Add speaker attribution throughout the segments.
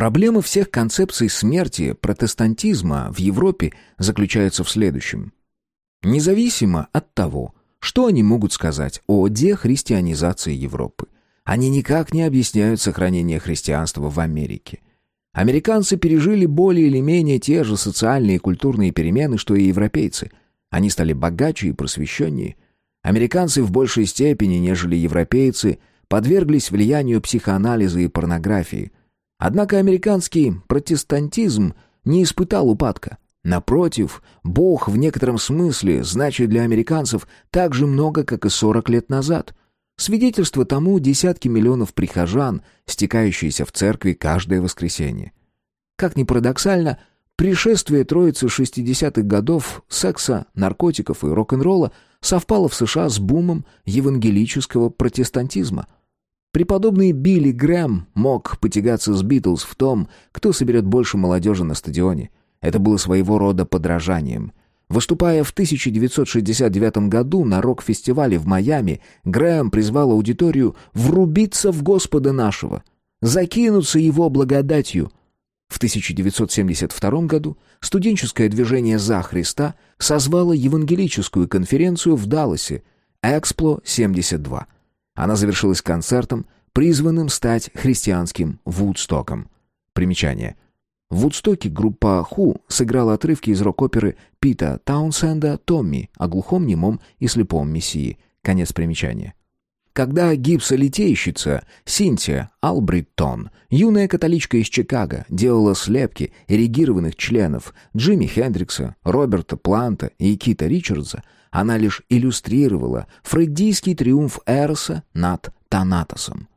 Speaker 1: Проблема всех концепций смерти протестантизма в Европе заключается в следующем. Независимо от того, что они могут сказать о дехристианизации Европы, они никак не объясняют сохранение христианства в Америке. Американцы пережили более или менее те же социальные и культурные перемены, что и европейцы. Они стали богаче и просвещеннее. Американцы в большей степени, нежели европейцы, подверглись влиянию психоанализа и порнографии. Однако американский протестантизм не испытал упадка. Напротив, Бог в некотором смысле значит для американцев так же много, как и 40 лет назад. Свидетельство тому десятки миллионов прихожан, стекающиеся в церкви каждое воскресенье. Как ни парадоксально, пришествие Троицы 60-х годов секса, наркотиков и рок-н-ролла совпало в США с бумом евангелического протестантизма – Преподобный Билли Грэм мог потягаться с Битлз в том, кто соберет больше молодежи на стадионе. Это было своего рода подражанием. Выступая в 1969 году на рок-фестивале в Майами, Грэм призвал аудиторию врубиться в Господа нашего, закинуться его благодатью. В 1972 году студенческое движение «За Христа» созвало евангелическую конференцию в Далласе «Экспло-72». Она завершилась концертом, призванным стать христианским Вудстоком. Примечание. В Вудстоке группа Ху сыграла отрывки из рок-оперы Пита Таунсенда «Томми» о глухом, немом и слепом мессии. Конец примечания. Когда гипсолитейщица Синтия Албриттон, юная католичка из Чикаго, делала слепки эрегированных членов Джимми Хендрикса, Роберта Планта и Кита Ричардса, она лишь иллюстрировала фрейдийский триумф Эроса над Танатосом.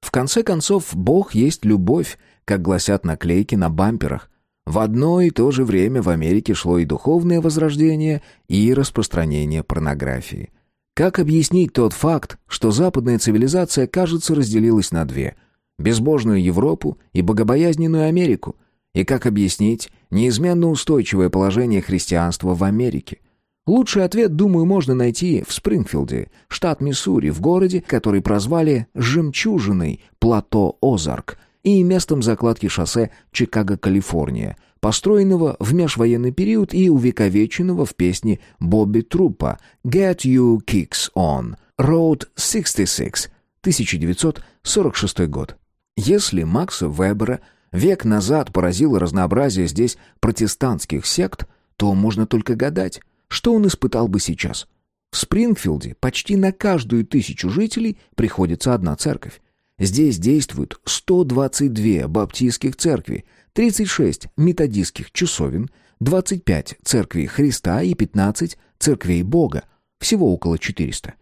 Speaker 1: В конце концов, Бог есть любовь, как гласят наклейки на бамперах. В одно и то же время в Америке шло и духовное возрождение, и распространение порнографии. Как объяснить тот факт, что западная цивилизация, кажется, разделилась на две – безбожную Европу и богобоязненную Америку? И как объяснить неизменно устойчивое положение христианства в Америке? Лучший ответ, думаю, можно найти в Спрингфилде, штат Миссури, в городе, который прозвали «Жемчужиной» плато Озарк и местом закладки шоссе Чикаго-Калифорния, построенного в межвоенный период и увековеченного в песне Бобби Труппа «Get You Kicks On» Road 66, 1946 год. Если Макса Вебера век назад поразило разнообразие здесь протестантских сект, то можно только гадать, что он испытал бы сейчас? В Спрингфилде почти на каждую тысячу жителей приходится одна церковь. Здесь действуют 122 баптистских церкви, 36 методистских часовен, 25 церквей Христа и 15 церквей Бога, всего около 400.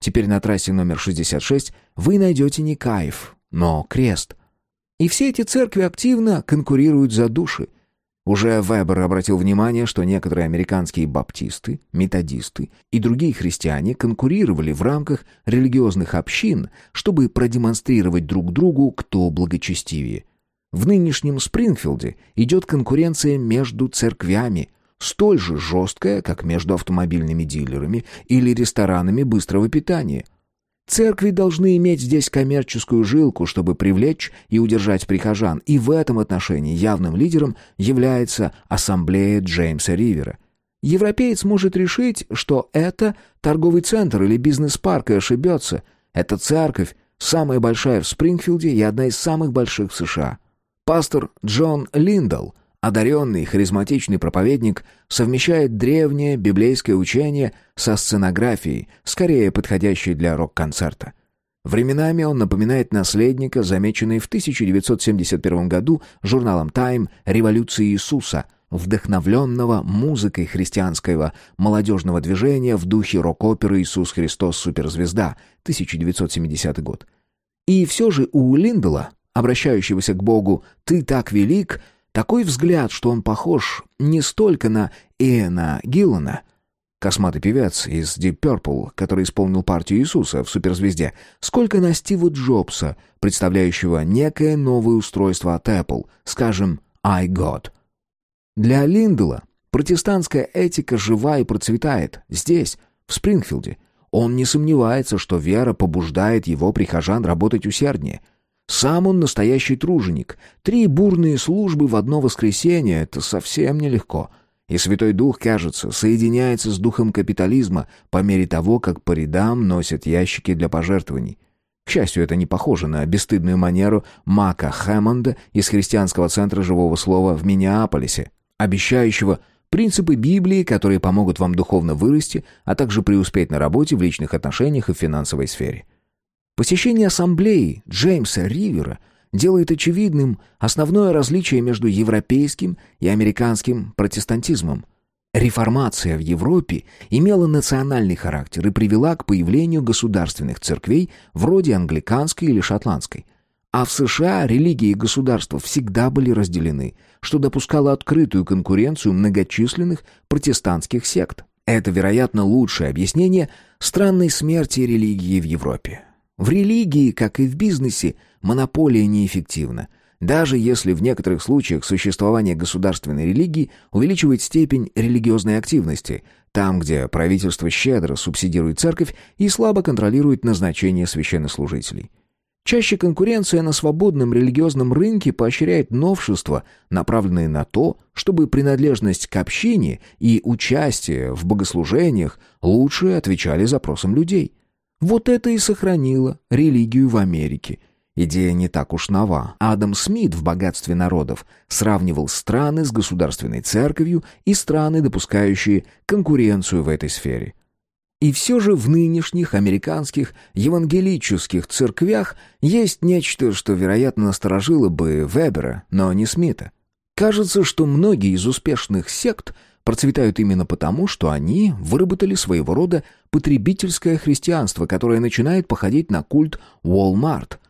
Speaker 1: Теперь на трассе номер 66 вы найдете не кайф, но крест. И все эти церкви активно конкурируют за души. Уже Вебер обратил внимание, что некоторые американские баптисты, методисты и другие христиане конкурировали в рамках религиозных общин, чтобы продемонстрировать друг другу, кто благочестивее. В нынешнем Спрингфилде идет конкуренция между церквями, столь же жесткая, как между автомобильными дилерами или ресторанами быстрого питания – Церкви должны иметь здесь коммерческую жилку, чтобы привлечь и удержать прихожан, и в этом отношении явным лидером является ассамблея Джеймса Ривера. Европеец может решить, что это торговый центр или бизнес-парк и ошибется. Это церковь, самая большая в Спрингфилде и одна из самых больших в США. Пастор Джон Линдл – Одаренный, харизматичный проповедник совмещает древнее библейское учение со сценографией, скорее подходящей для рок-концерта. Временами он напоминает наследника, замеченный в 1971 году журналом Time «Революции Иисуса», вдохновленного музыкой христианского молодежного движения в духе рок-оперы «Иисус Христос. Суперзвезда» 1970 год. И все же у Линдела, обращающегося к Богу «Ты так велик», такой взгляд, что он похож не столько на Иэна Гиллана, косматый певец из Deep Purple, который исполнил партию Иисуса в «Суперзвезде», сколько на Стива Джобса, представляющего некое новое устройство от Apple, скажем, iGod. Для Линдела протестантская этика жива и процветает здесь, в Спрингфилде. Он не сомневается, что вера побуждает его прихожан работать усерднее – Сам он настоящий труженик. Три бурные службы в одно воскресенье — это совсем нелегко. И Святой Дух, кажется, соединяется с духом капитализма по мере того, как по рядам носят ящики для пожертвований. К счастью, это не похоже на бесстыдную манеру Мака Хэммонда из христианского центра живого слова в Миннеаполисе, обещающего принципы Библии, которые помогут вам духовно вырасти, а также преуспеть на работе, в личных отношениях и в финансовой сфере. Посещение ассамблеи Джеймса Ривера делает очевидным основное различие между европейским и американским протестантизмом – Реформация в Европе имела национальный характер и привела к появлению государственных церквей вроде англиканской или шотландской. А в США религии и государство всегда были разделены, что допускало открытую конкуренцию многочисленных протестантских сект. Это, вероятно, лучшее объяснение странной смерти религии в Европе. В религии, как и в бизнесе, монополия неэффективна – даже если в некоторых случаях существование государственной религии увеличивает степень религиозной активности, там, где правительство щедро субсидирует церковь и слабо контролирует назначение священнослужителей. Чаще конкуренция на свободном религиозном рынке поощряет новшества, направленные на то, чтобы принадлежность к общине и участие в богослужениях лучше отвечали запросам людей. Вот это и сохранило религию в Америке – Идея не так уж нова. Адам Смит в «Богатстве народов» сравнивал страны с государственной церковью и страны, допускающие конкуренцию в этой сфере. И все же в нынешних американских евангелических церквях есть нечто, что, вероятно, насторожило бы Вебера, но не Смита. Кажется, что многие из успешных сект процветают именно потому, что они выработали своего рода потребительское христианство, которое начинает походить на культ Walmart –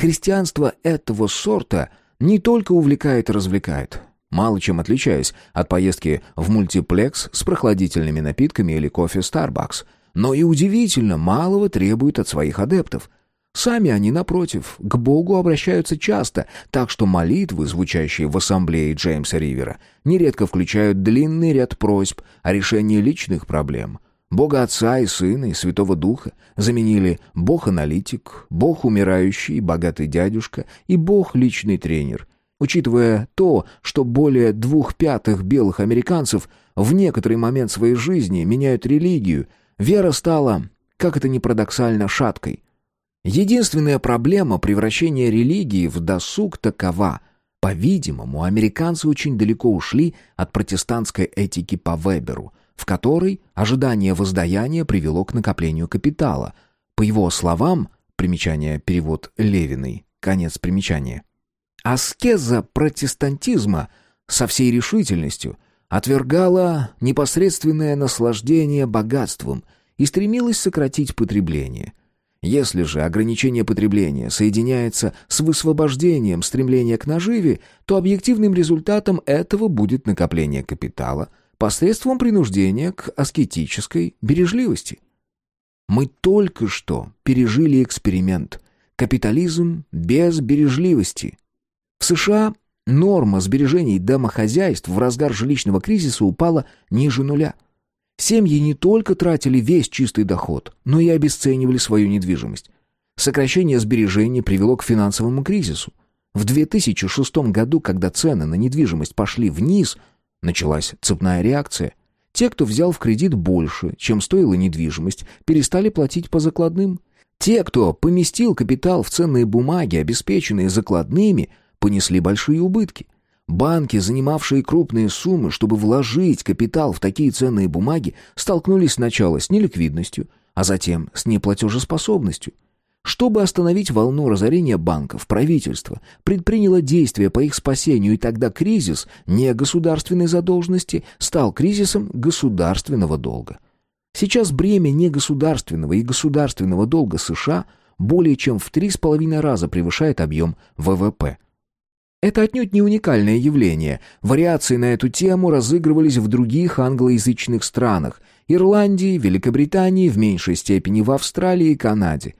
Speaker 1: Христианство этого сорта не только увлекает и развлекает, мало чем отличаясь от поездки в мультиплекс с прохладительными напитками или кофе Starbucks, но и удивительно малого требует от своих адептов. Сами они, напротив, к Богу обращаются часто, так что молитвы, звучащие в ассамблее Джеймса Ривера, нередко включают длинный ряд просьб о решении личных проблем – Бога Отца и Сына и Святого Духа заменили Бог-аналитик, Бог-умирающий, богатый дядюшка и Бог-личный тренер. Учитывая то, что более двух пятых белых американцев в некоторый момент своей жизни меняют религию, вера стала, как это ни парадоксально, шаткой. Единственная проблема превращения религии в досуг такова. По-видимому, американцы очень далеко ушли от протестантской этики по Веберу – в которой ожидание воздаяния привело к накоплению капитала. По его словам, примечание перевод Левиной, конец примечания. Аскеза протестантизма со всей решительностью отвергала непосредственное наслаждение богатством и стремилась сократить потребление. Если же ограничение потребления соединяется с высвобождением стремления к наживе, то объективным результатом этого будет накопление капитала – посредством принуждения к аскетической бережливости. Мы только что пережили эксперимент. Капитализм без бережливости. В США норма сбережений домохозяйств в разгар жилищного кризиса упала ниже нуля. Семьи не только тратили весь чистый доход, но и обесценивали свою недвижимость. Сокращение сбережений привело к финансовому кризису. В 2006 году, когда цены на недвижимость пошли вниз – Началась цепная реакция. Те, кто взял в кредит больше, чем стоила недвижимость, перестали платить по закладным. Те, кто поместил капитал в ценные бумаги, обеспеченные закладными, понесли большие убытки. Банки, занимавшие крупные суммы, чтобы вложить капитал в такие ценные бумаги, столкнулись сначала с неликвидностью, а затем с неплатежеспособностью – чтобы остановить волну разорения банков, правительство предприняло действия по их спасению, и тогда кризис не государственной задолженности стал кризисом государственного долга. Сейчас бремя негосударственного и государственного долга США более чем в три с половиной раза превышает объем ВВП. Это отнюдь не уникальное явление. Вариации на эту тему разыгрывались в других англоязычных странах – Ирландии, Великобритании, в меньшей степени в Австралии и Канаде.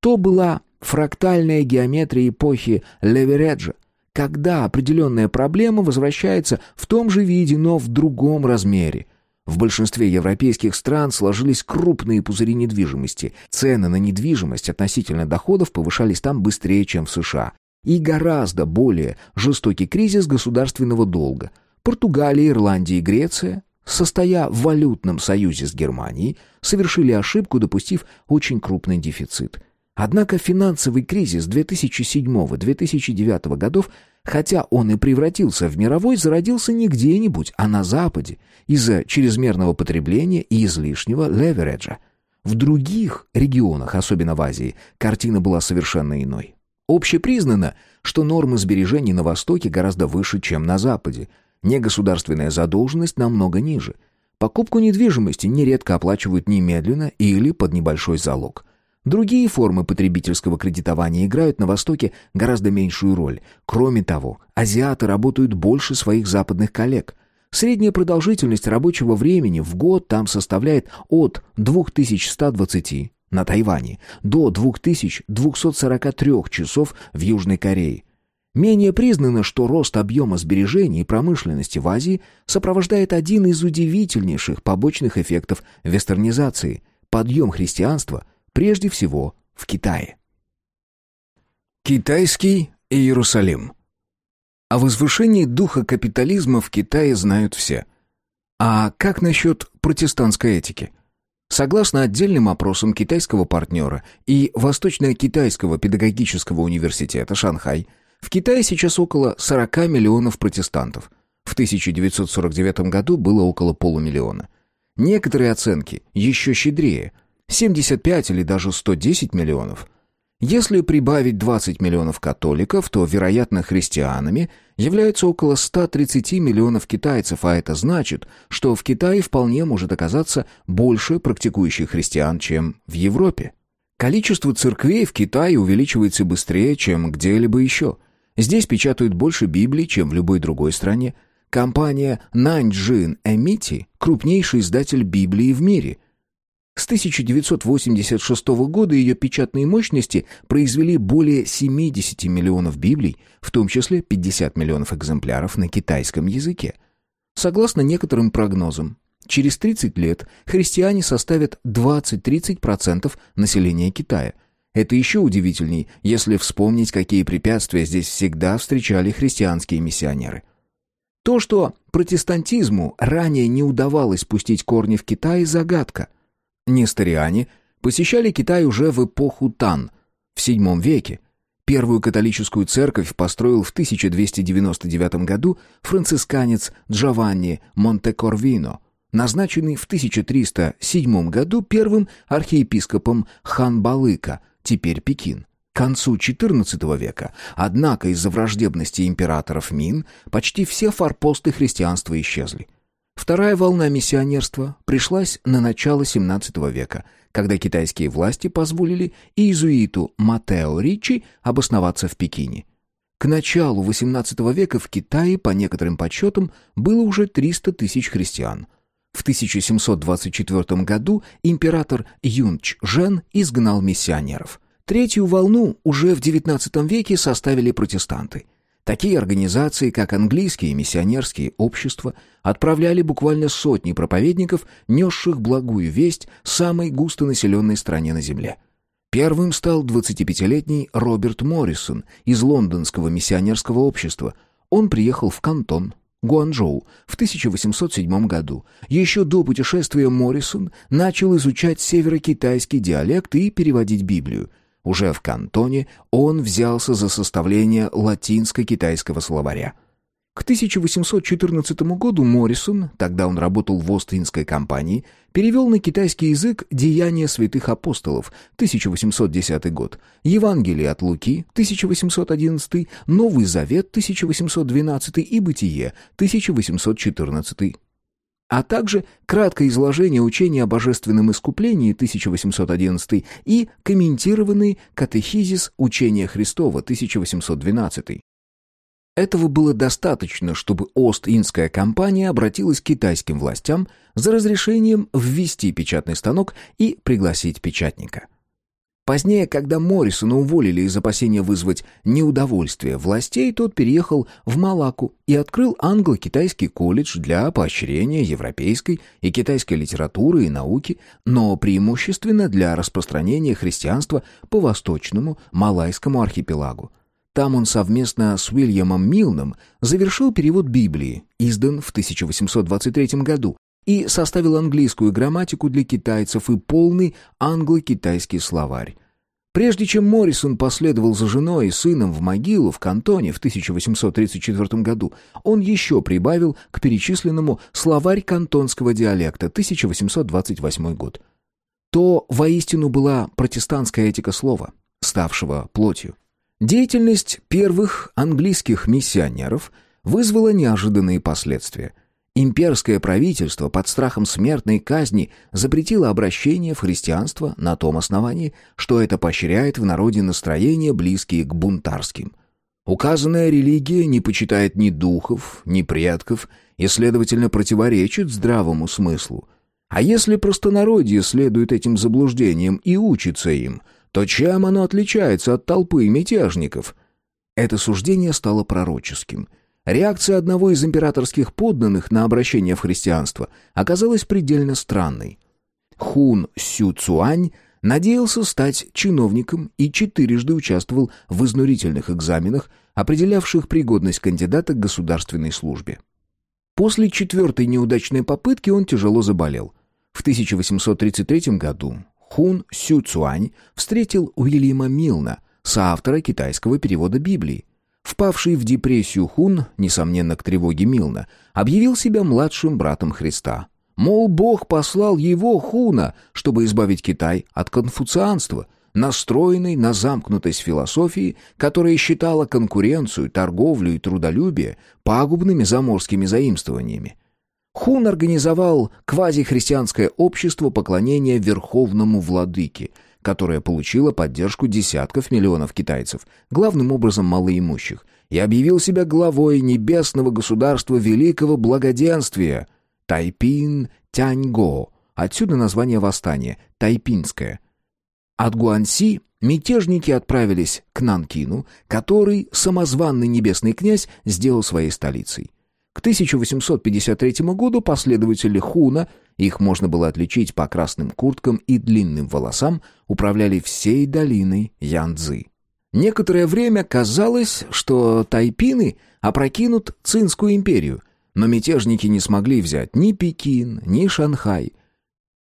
Speaker 1: То была фрактальная геометрия эпохи Левереджа, когда определенная проблема возвращается в том же виде, но в другом размере. В большинстве европейских стран сложились крупные пузыри недвижимости. Цены на недвижимость относительно доходов повышались там быстрее, чем в США. И гораздо более жестокий кризис государственного долга. Португалия, Ирландия и Греция, состоя в валютном союзе с Германией, совершили ошибку, допустив очень крупный дефицит. Однако финансовый кризис 2007-2009 годов, хотя он и превратился в мировой, зародился не где-нибудь, а на Западе, из-за чрезмерного потребления и излишнего левереджа. В других регионах, особенно в Азии, картина была совершенно иной. Общепризнано, что нормы сбережений на Востоке гораздо выше, чем на Западе. Негосударственная задолженность намного ниже. Покупку недвижимости нередко оплачивают немедленно или под небольшой залог. Другие формы потребительского кредитования играют на Востоке гораздо меньшую роль. Кроме того, азиаты работают больше своих западных коллег. Средняя продолжительность рабочего времени в год там составляет от 2120 на Тайване до 2243 часов в Южной Корее. Менее признано, что рост объема сбережений и промышленности в Азии сопровождает один из удивительнейших побочных эффектов вестернизации – подъем христианства, прежде всего в Китае. Китайский Иерусалим О возвышении духа капитализма в Китае знают все. А как насчет протестантской этики – Согласно отдельным опросам китайского партнера и Восточно-Китайского педагогического университета Шанхай, в Китае сейчас около 40 миллионов протестантов. В 1949 году было около полумиллиона. Некоторые оценки еще щедрее – 75 или даже 110 миллионов. Если прибавить 20 миллионов католиков, то, вероятно, христианами являются около 130 миллионов китайцев, а это значит, что в Китае вполне может оказаться больше практикующих христиан, чем в Европе. Количество церквей в Китае увеличивается быстрее, чем где-либо еще. Здесь печатают больше Библий, чем в любой другой стране. Компания Nanjing Emity – крупнейший издатель Библии в мире – с 1986 года ее печатные мощности произвели более 70 миллионов библий, в том числе 50 миллионов экземпляров на китайском языке. Согласно некоторым прогнозам, через 30 лет христиане составят 20-30% населения Китая. Это еще удивительней, если вспомнить, какие препятствия здесь всегда встречали христианские миссионеры. То, что протестантизму ранее не удавалось пустить корни в Китае, загадка. Несториане посещали Китай уже в эпоху Тан, в VII веке. Первую католическую церковь построил в 1299 году францисканец Джованни Монтекорвино, назначенный в 1307 году первым архиепископом Ханбалыка, теперь Пекин. К концу XIV века, однако из-за враждебности императоров Мин, почти все форпосты христианства исчезли. Вторая волна миссионерства пришлась на начало XVII века, когда китайские власти позволили иезуиту Матео Ричи обосноваться в Пекине. К началу XVIII века в Китае, по некоторым подсчетам, было уже 300 тысяч христиан. В 1724 году император Юнч Жен изгнал миссионеров. Третью волну уже в XIX веке составили протестанты – Такие организации, как английские миссионерские общества, отправляли буквально сотни проповедников, несших благую весть самой густонаселенной стране на Земле. Первым стал 25-летний Роберт Моррисон из лондонского миссионерского общества. Он приехал в Кантон, Гуанчжоу в 1807 году. Еще до путешествия Моррисон начал изучать северокитайский диалект и переводить Библию – уже в Кантоне он взялся за составление латинско-китайского словаря. К 1814 году Моррисон, тогда он работал в Ост-Индской компании, перевел на китайский язык «Деяния святых апостолов» 1810 год, Евангелие от Луки 1811, Новый Завет 1812 и Бытие 1814 а также краткое изложение учения о божественном искуплении 1811 и комментированный катехизис учения Христова 1812. Этого было достаточно, чтобы Ост-Индская компания обратилась к китайским властям за разрешением ввести печатный станок и пригласить печатника. Позднее, когда Моррисона уволили из опасения вызвать неудовольствие властей, тот переехал в Малаку и открыл англо-китайский колледж для поощрения европейской и китайской литературы и науки, но преимущественно для распространения христианства по восточному Малайскому архипелагу. Там он совместно с Уильямом Милном завершил перевод Библии, издан в 1823 году, и составил английскую грамматику для китайцев и полный англо-китайский словарь. Прежде чем Моррисон последовал за женой и сыном в могилу в Кантоне в 1834 году, он еще прибавил к перечисленному словарь кантонского диалекта 1828 год. То воистину была протестантская этика слова, ставшего плотью. Деятельность первых английских миссионеров вызвала неожиданные последствия – Имперское правительство под страхом смертной казни запретило обращение в христианство на том основании, что это поощряет в народе настроения, близкие к бунтарским. Указанная религия не почитает ни духов, ни предков и, следовательно, противоречит здравому смыслу. А если простонародье следует этим заблуждениям и учится им, то чем оно отличается от толпы мятежников? Это суждение стало пророческим – Реакция одного из императорских подданных на обращение в христианство оказалась предельно странной. Хун Сю Цуань надеялся стать чиновником и четырежды участвовал в изнурительных экзаменах, определявших пригодность кандидата к государственной службе. После четвертой неудачной попытки он тяжело заболел. В 1833 году Хун Сю Цуань встретил Уильяма Милна, соавтора китайского перевода Библии. Впавший в депрессию Хун, несомненно, к тревоге Милна, объявил себя младшим братом Христа. Мол, Бог послал его, Хуна, чтобы избавить Китай от конфуцианства, настроенной на замкнутость философии, которая считала конкуренцию, торговлю и трудолюбие пагубными заморскими заимствованиями. Хун организовал квазихристианское общество поклонения верховному владыке – которая получила поддержку десятков миллионов китайцев, главным образом малоимущих, и объявил себя главой небесного государства великого благоденствия Тайпин Тяньго, отсюда название восстания Тайпинское. От Гуанси мятежники отправились к Нанкину, который самозванный небесный князь сделал своей столицей. К 1853 году последователи Хуна – их можно было отличить по красным курткам и длинным волосам, управляли всей долиной Янцзы. Некоторое время казалось, что тайпины опрокинут Цинскую империю, но мятежники не смогли взять ни Пекин, ни Шанхай.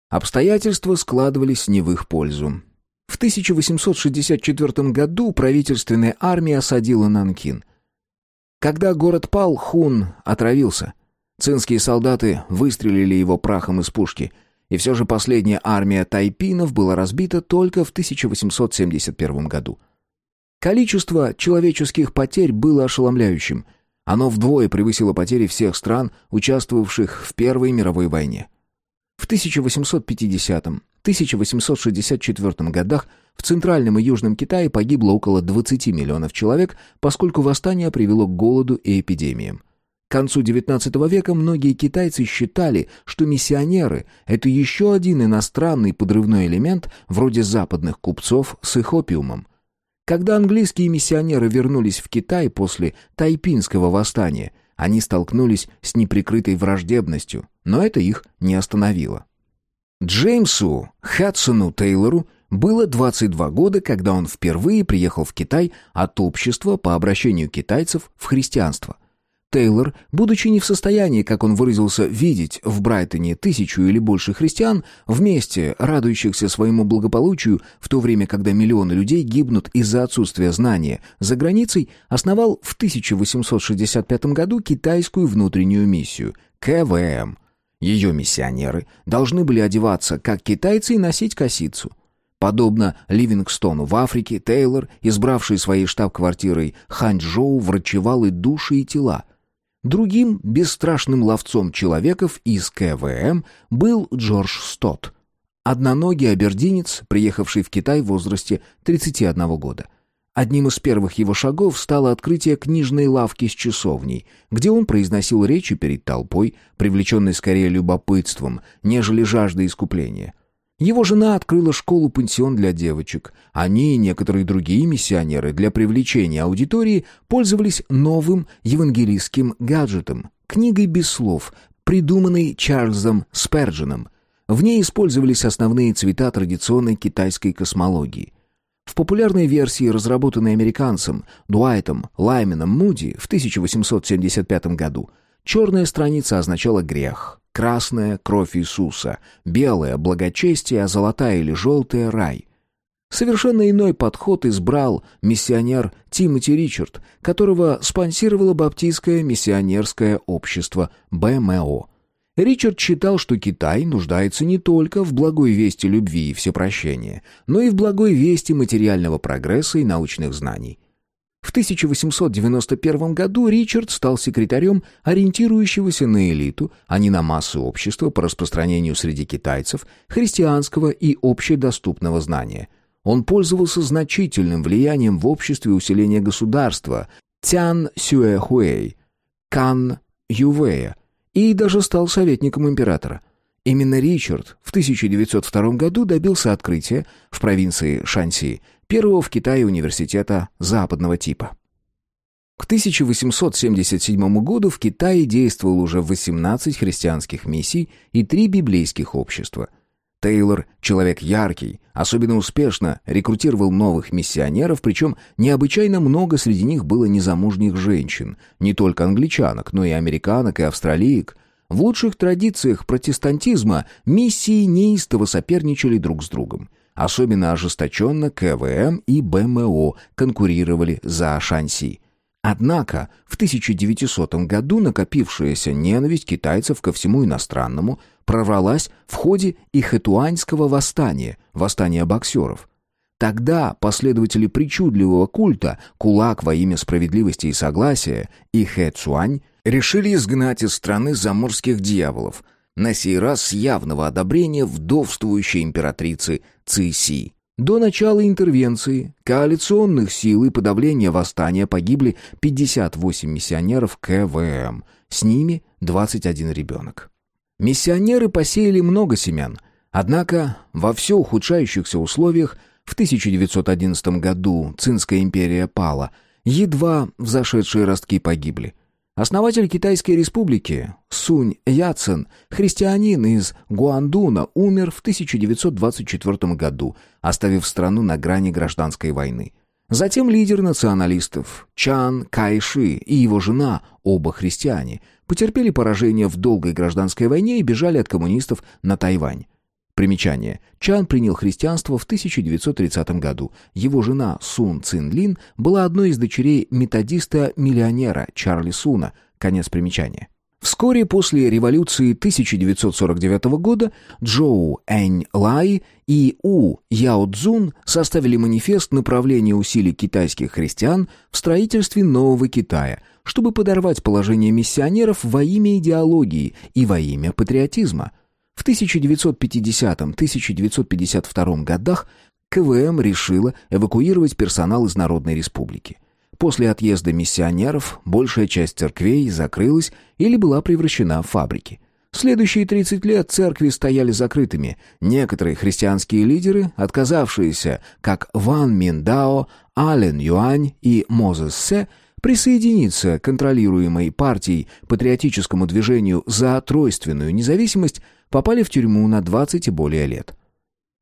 Speaker 1: Обстоятельства складывались не в их пользу. В 1864 году правительственная армия осадила Нанкин. Когда город пал, Хун отравился – Цинские солдаты выстрелили его прахом из пушки, и все же последняя армия тайпинов была разбита только в 1871 году. Количество человеческих потерь было ошеломляющим. Оно вдвое превысило потери всех стран, участвовавших в Первой мировой войне. В 1850-1864 годах в Центральном и Южном Китае погибло около 20 миллионов человек, поскольку восстание привело к голоду и эпидемиям. К концу XIX века многие китайцы считали, что миссионеры – это еще один иностранный подрывной элемент вроде западных купцов с их опиумом. Когда английские миссионеры вернулись в Китай после Тайпинского восстания, они столкнулись с неприкрытой враждебностью, но это их не остановило. Джеймсу Хадсону Тейлору было 22 года, когда он впервые приехал в Китай от общества по обращению китайцев в христианство. Тейлор, будучи не в состоянии, как он выразился, видеть в Брайтоне тысячу или больше христиан, вместе радующихся своему благополучию, в то время, когда миллионы людей гибнут из-за отсутствия знания за границей, основал в 1865 году китайскую внутреннюю миссию – КВМ. Ее миссионеры должны были одеваться как китайцы и носить косицу – Подобно Ливингстону в Африке, Тейлор, избравший своей штаб-квартирой Ханчжоу, врачевал и души, и тела. Другим бесстрашным ловцом человеков из КВМ был Джордж Стот, одноногий абердинец, приехавший в Китай в возрасте 31 года. Одним из первых его шагов стало открытие книжной лавки с часовней, где он произносил речи перед толпой, привлеченной скорее любопытством, нежели жаждой искупления – его жена открыла школу-пансион для девочек. Они и некоторые другие миссионеры для привлечения аудитории пользовались новым евангелистским гаджетом – книгой без слов, придуманной Чарльзом Сперджином. В ней использовались основные цвета традиционной китайской космологии. В популярной версии, разработанной американцем Дуайтом Лайменом Муди в 1875 году, черная страница означала грех, красная — кровь Иисуса, белая — благочестие, а золотая или желтая — рай. Совершенно иной подход избрал миссионер Тимоти Ричард, которого спонсировало Баптистское миссионерское общество БМО. Ричард считал, что Китай нуждается не только в благой вести любви и всепрощения, но и в благой вести материального прогресса и научных знаний. В 1891 году Ричард стал секретарем ориентирующегося на элиту, а не на массу общества по распространению среди китайцев христианского и общедоступного знания. Он пользовался значительным влиянием в обществе усиления государства Тян Сюэхуэй, Кан Ювея, и даже стал советником императора. Именно Ричард в 1902 году добился открытия в провинции Шанси первого в Китае университета западного типа. К 1877 году в Китае действовал уже 18 христианских миссий и три библейских общества. Тейлор, человек яркий, особенно успешно рекрутировал новых миссионеров, причем необычайно много среди них было незамужних женщин, не только англичанок, но и американок и австралиек. В лучших традициях протестантизма миссии неистово соперничали друг с другом. Особенно ожесточенно КВМ и БМО конкурировали за Шанси. Однако в 1900 году накопившаяся ненависть китайцев ко всему иностранному прорвалась в ходе Ихэтуаньского восстания, восстания боксеров. Тогда последователи причудливого культа «Кулак во имя справедливости и согласия» и Хэ решили изгнать из страны заморских дьяволов, на сей раз с явного одобрения вдовствующей императрицы Циси. До начала интервенции, коалиционных сил и подавления восстания погибли 58 миссионеров КВМ, с ними 21 ребенок. Миссионеры посеяли много семян, однако во все ухудшающихся условиях в 1911 году Цинская империя пала, едва взошедшие ростки погибли – Основатель Китайской республики Сунь Яцен, христианин из Гуандуна, умер в 1924 году, оставив страну на грани гражданской войны. Затем лидер националистов Чан Кайши и его жена, оба христиане, потерпели поражение в долгой гражданской войне и бежали от коммунистов на Тайвань. Примечание. Чан принял христианство в 1930 году. Его жена Сун Цин Лин была одной из дочерей методиста-миллионера Чарли Суна. Конец примечания. Вскоре после революции 1949 года Джоу Энь Лай и У Яо Цзун составили манифест направления усилий китайских христиан в строительстве нового Китая, чтобы подорвать положение миссионеров во имя идеологии и во имя патриотизма – в 1950-1952 годах КВМ решила эвакуировать персонал из Народной Республики. После отъезда миссионеров большая часть церквей закрылась или была превращена в фабрики. Следующие 30 лет церкви стояли закрытыми. Некоторые христианские лидеры, отказавшиеся, как Ван Миндао, Ален Юань и Мозес Се, присоединиться к контролируемой партией патриотическому движению за тройственную независимость, попали в тюрьму на 20 и более лет.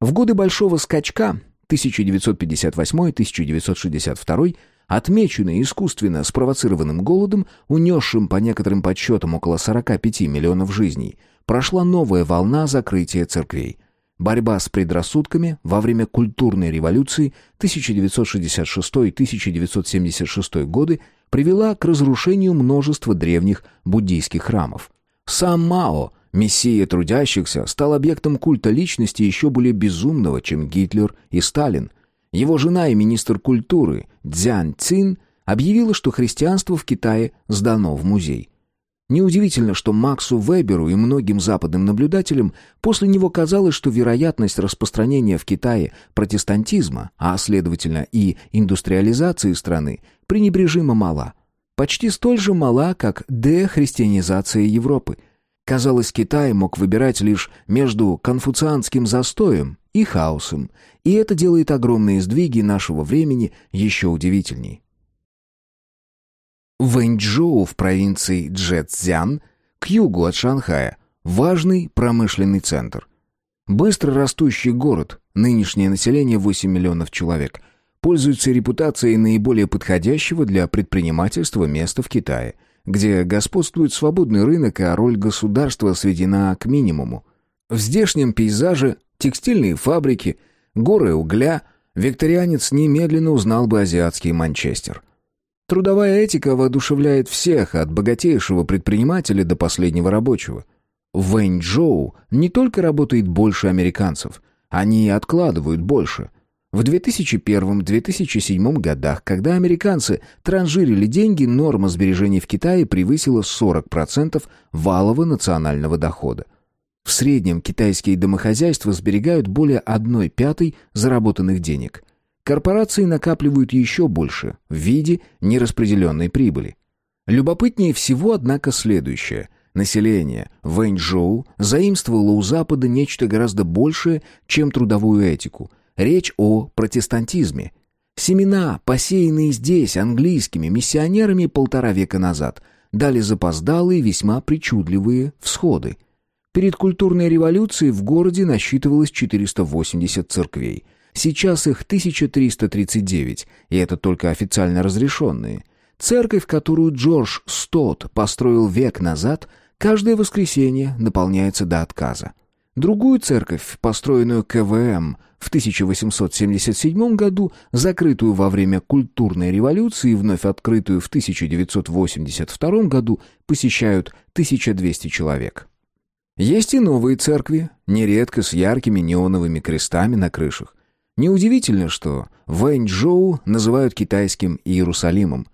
Speaker 1: В годы Большого скачка 1958-1962 отмеченный искусственно спровоцированным голодом, унесшим по некоторым подсчетам около 45 миллионов жизней, прошла новая волна закрытия церквей. Борьба с предрассудками во время культурной революции 1966-1976 годы привела к разрушению множества древних буддийских храмов. Сам Мао – Мессия трудящихся стал объектом культа личности еще более безумного, чем Гитлер и Сталин. Его жена и министр культуры Дзян Цин объявила, что христианство в Китае сдано в музей. Неудивительно, что Максу Веберу и многим западным наблюдателям после него казалось, что вероятность распространения в Китае протестантизма, а следовательно и индустриализации страны, пренебрежимо мала. Почти столь же мала, как дехристианизация Европы – Казалось, Китай мог выбирать лишь между конфуцианским застоем и хаосом, и это делает огромные сдвиги нашего времени еще удивительней. Вэньчжоу в провинции Джэцзян, к югу от Шанхая, важный промышленный центр. Быстро растущий город, нынешнее население 8 миллионов человек. пользуются репутацией наиболее подходящего для предпринимательства места в Китае, где господствует свободный рынок, а роль государства сведена к минимуму. В здешнем пейзаже текстильные фабрики, горы угля, викторианец немедленно узнал бы азиатский Манчестер. Трудовая этика воодушевляет всех, от богатейшего предпринимателя до последнего рабочего. В Вэньчжоу не только работает больше американцев, они откладывают больше. В 2001-2007 годах, когда американцы транжирили деньги, норма сбережений в Китае превысила 40% валового национального дохода. В среднем китайские домохозяйства сберегают более 1 пятой заработанных денег. Корпорации накапливают еще больше в виде нераспределенной прибыли. Любопытнее всего, однако, следующее. Население Вэньчжоу заимствовало у Запада нечто гораздо большее, чем трудовую этику. Речь о протестантизме. Семена, посеянные здесь английскими миссионерами полтора века назад, дали запоздалые весьма причудливые всходы – Перед культурной революцией в городе насчитывалось 480 церквей. Сейчас их 1339, и это только официально разрешенные. Церковь, которую Джордж Стот построил век назад, каждое воскресенье наполняется до отказа. Другую церковь, построенную КВМ в 1877 году, закрытую во время культурной революции и вновь открытую в 1982 году, посещают 1200 человек. Есть и новые церкви, нередко с яркими неоновыми крестами на крышах. Неудивительно, что Вэньчжоу называют китайским Иерусалимом.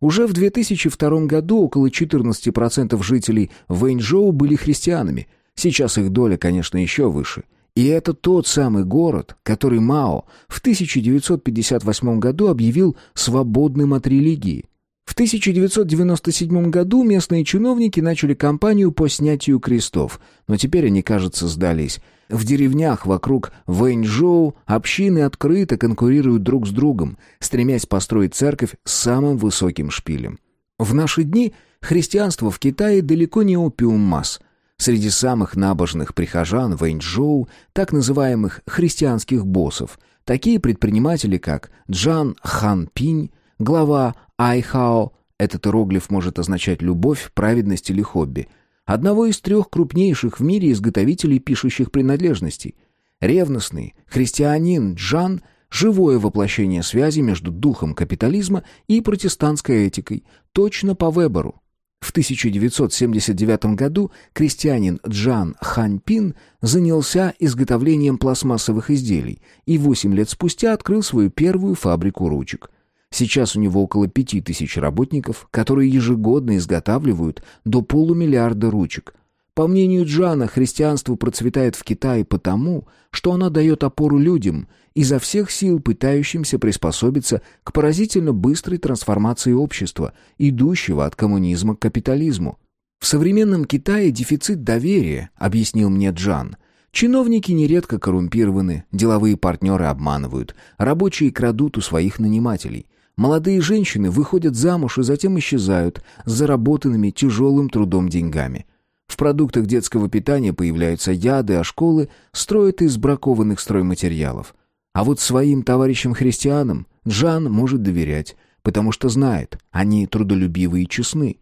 Speaker 1: Уже в 2002 году около 14% жителей Вэньчжоу были христианами. Сейчас их доля, конечно, еще выше. И это тот самый город, который Мао в 1958 году объявил свободным от религии. В 1997 году местные чиновники начали кампанию по снятию крестов, но теперь они, кажется, сдались. В деревнях вокруг Вэньчжоу общины открыто конкурируют друг с другом, стремясь построить церковь с самым высоким шпилем. В наши дни христианство в Китае далеко не опиум масс. Среди самых набожных прихожан Вэньчжоу, так называемых христианских боссов, такие предприниматели, как Джан Хан Пинь, глава Айхао, этот иероглиф может означать любовь, праведность или хобби, одного из трех крупнейших в мире изготовителей пишущих принадлежностей. Ревностный христианин Джан – живое воплощение связи между духом капитализма и протестантской этикой, точно по Веберу. В 1979 году крестьянин Джан Ханьпин занялся изготовлением пластмассовых изделий и 8 лет спустя открыл свою первую фабрику ручек. Сейчас у него около пяти тысяч работников, которые ежегодно изготавливают до полумиллиарда ручек. По мнению Джана, христианство процветает в Китае потому, что оно дает опору людям, изо всех сил пытающимся приспособиться к поразительно быстрой трансформации общества, идущего от коммунизма к капитализму. В современном Китае дефицит доверия, объяснил мне Джан. Чиновники нередко коррумпированы, деловые партнеры обманывают, рабочие крадут у своих нанимателей. Молодые женщины выходят замуж и затем исчезают с заработанными тяжелым трудом деньгами. В продуктах детского питания появляются яды, а школы строят из бракованных стройматериалов. А вот своим товарищам-христианам Джан может доверять, потому что знает, они трудолюбивы и честны.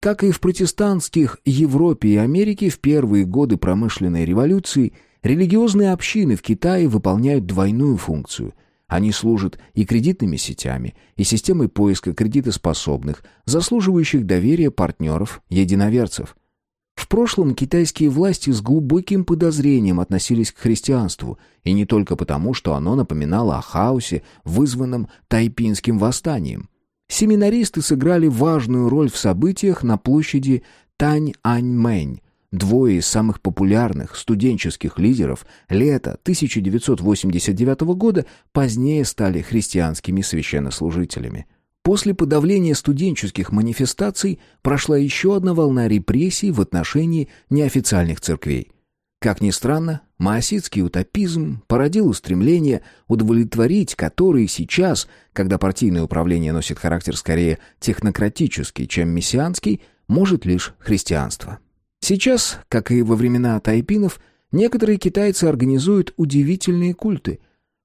Speaker 1: Как и в протестантских Европе и Америке в первые годы промышленной революции, религиозные общины в Китае выполняют двойную функцию – они служат и кредитными сетями, и системой поиска кредитоспособных, заслуживающих доверия партнеров, единоверцев. В прошлом китайские власти с глубоким подозрением относились к христианству, и не только потому, что оно напоминало о хаосе, вызванном тайпинским восстанием. Семинаристы сыграли важную роль в событиях на площади Тань-Ань-Мэнь, Двое из самых популярных студенческих лидеров лета 1989 года позднее стали христианскими священнослужителями. После подавления студенческих манифестаций прошла еще одна волна репрессий в отношении неофициальных церквей. Как ни странно, маоситский утопизм породил устремление, удовлетворить которые сейчас, когда партийное управление носит характер скорее технократический, чем мессианский, может лишь христианство. Сейчас, как и во времена тайпинов, некоторые китайцы организуют удивительные культы.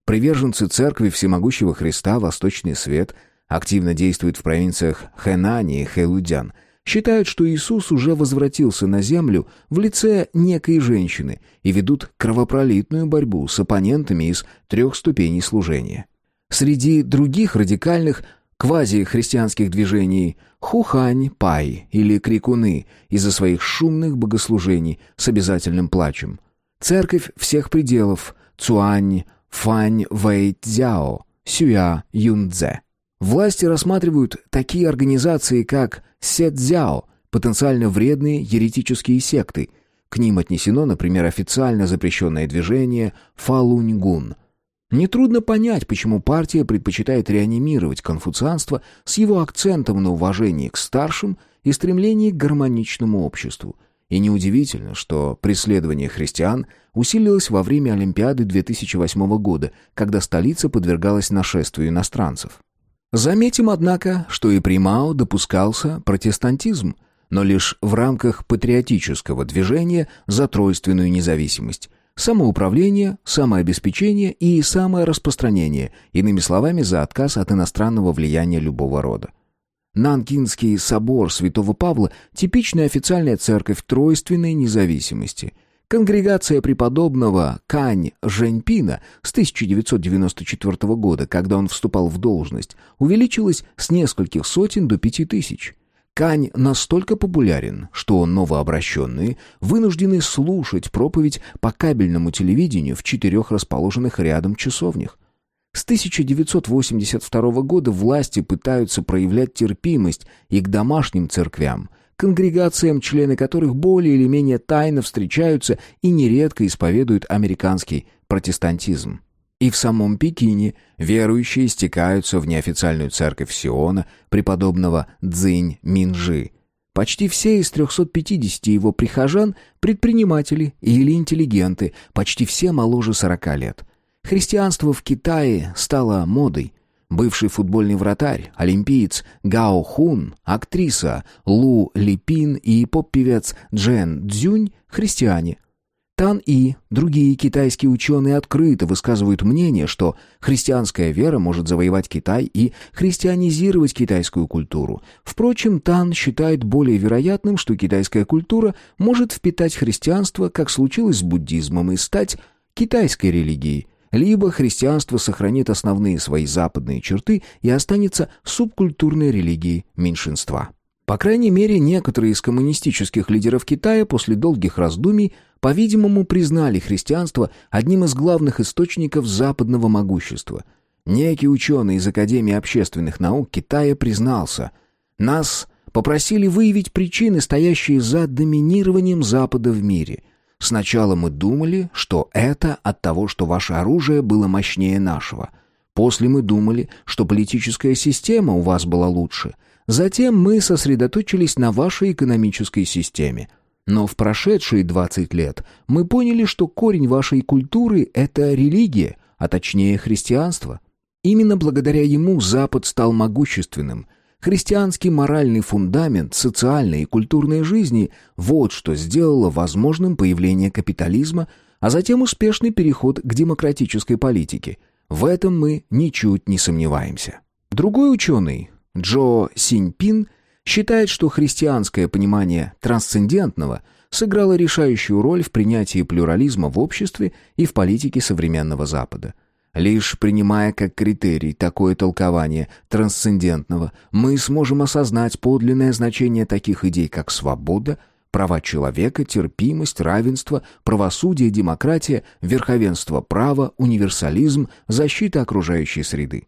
Speaker 1: Приверженцы церкви Всемогущего Христа «Восточный свет» активно действуют в провинциях Хэнани и Хэлудян – считают, что Иисус уже возвратился на землю в лице некой женщины и ведут кровопролитную борьбу с оппонентами из трех ступеней служения. Среди других радикальных квазихристианских движений Хухань Пай или Крикуны из-за своих шумных богослужений с обязательным плачем. Церковь всех пределов Цуань Фань Вэй Цзяо Сюя Юнцзе. Власти рассматривают такие организации, как Сетзяо, потенциально вредные еретические секты. К ним отнесено, например, официально запрещенное движение Фалуньгун. Нетрудно понять, почему партия предпочитает реанимировать конфуцианство с его акцентом на уважении к старшим и стремлении к гармоничному обществу. И неудивительно, что преследование христиан усилилось во время Олимпиады 2008 года, когда столица подвергалась нашествию иностранцев. Заметим, однако, что и при Мао допускался протестантизм, но лишь в рамках патриотического движения за тройственную независимость, самоуправление, самообеспечение и самораспространение, иными словами, за отказ от иностранного влияния любого рода. Нанкинский собор Святого Павла – типичная официальная церковь тройственной независимости – Конгрегация преподобного Кань Жэньпина с 1994 года, когда он вступал в должность, увеличилась с нескольких сотен до пяти тысяч. Кань настолько популярен, что новообращенные вынуждены слушать проповедь по кабельному телевидению в четырех расположенных рядом часовнях. С 1982 года власти пытаются проявлять терпимость и к домашним церквям – конгрегациям, члены которых более или менее тайно встречаются и нередко исповедуют американский протестантизм. И в самом Пекине верующие стекаются в неофициальную церковь Сиона преподобного Цзинь Минжи. Почти все из 350 его прихожан – предприниматели или интеллигенты, почти все моложе 40 лет. Христианство в Китае стало модой – Бывший футбольный вратарь, олимпиец Гао Хун, актриса Лу Липин и поп-певец Джен Цзюнь – христиане. Тан И, другие китайские ученые открыто высказывают мнение, что христианская вера может завоевать Китай и христианизировать китайскую культуру. Впрочем, Тан считает более вероятным, что китайская культура может впитать христианство, как случилось с буддизмом, и стать китайской религией – либо христианство сохранит основные свои западные черты и останется субкультурной религией меньшинства. По крайней мере, некоторые из коммунистических лидеров Китая после долгих раздумий, по-видимому, признали христианство одним из главных источников западного могущества. Некий ученый из Академии общественных наук Китая признался, «Нас попросили выявить причины, стоящие за доминированием Запада в мире – Сначала мы думали, что это от того, что ваше оружие было мощнее нашего. После мы думали, что политическая система у вас была лучше. Затем мы сосредоточились на вашей экономической системе. Но в прошедшие 20 лет мы поняли, что корень вашей культуры – это религия, а точнее христианство. Именно благодаря ему Запад стал могущественным – Христианский моральный фундамент социальной и культурной жизни – вот что сделало возможным появление капитализма, а затем успешный переход к демократической политике. В этом мы ничуть не сомневаемся. Другой ученый, Джо Синьпин, считает, что христианское понимание трансцендентного сыграло решающую роль в принятии плюрализма в обществе и в политике современного Запада – Лишь принимая как критерий такое толкование трансцендентного, мы сможем осознать подлинное значение таких идей, как свобода, права человека, терпимость, равенство, правосудие, демократия, верховенство права, универсализм, защита окружающей среды.